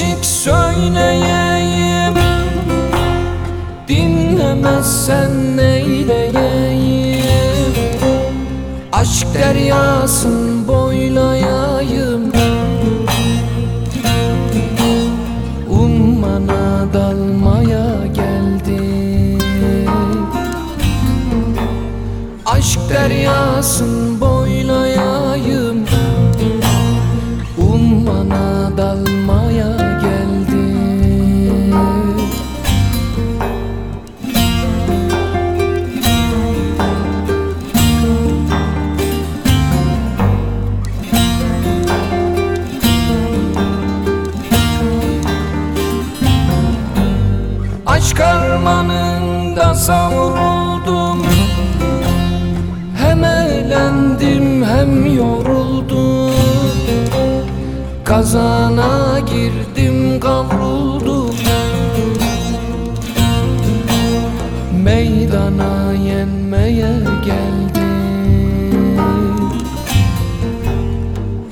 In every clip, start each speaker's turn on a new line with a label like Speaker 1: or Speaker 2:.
Speaker 1: nefescik söyleyeyim. Dinlemezsen neyleyeyim? Aşk deryasın boylayayım Ummana dalmaya geldim. Aşk deryasın Aşk armanında savruldum Hem eğlendim hem yoruldum. Kazana girdim kavruldum. Meydana yenmeye geldim.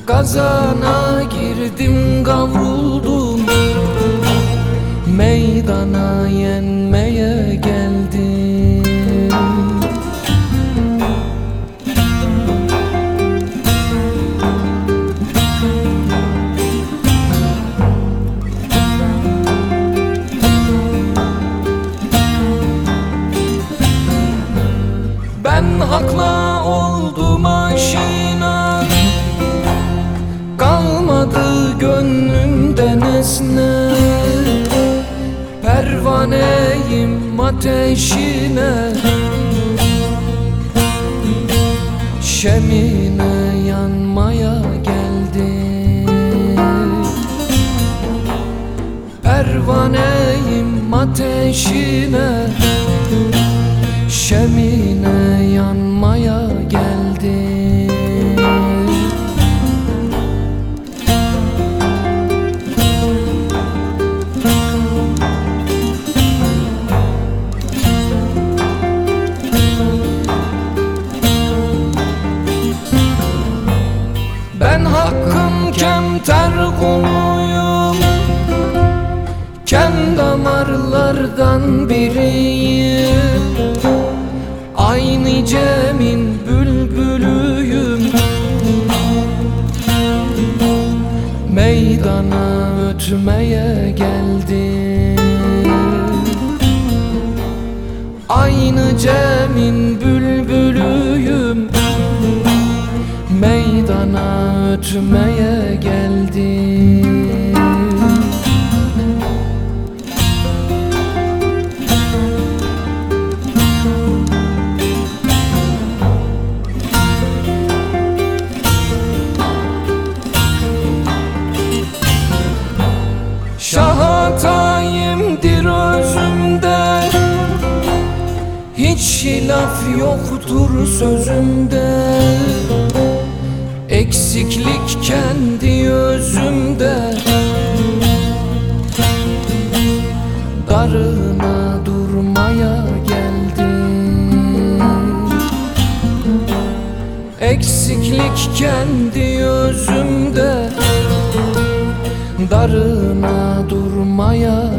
Speaker 1: Kazana girdim kavruldum Meydana yenmeye geldim. Ben hakla oldum aşina. Kalmadı gönlümde nesne Pervaneyim ateşine. Şemine yanmaya geldim. Pervaneyim ateşine. Şemine kuluyum Kem damarlardan biriyim. Aynı Cem'in bülbülüyüm. Meydana ötmeye geldim. Aynı Cem'in bülbülüyüm. Meydana ötmeye geldim. Şahatayimdir özümde. Hiç hilaf yoktur sözümde Eksiklik kendi özümde. Darına durmaya geldim. Eksiklik kendi özümde. Darına durmaya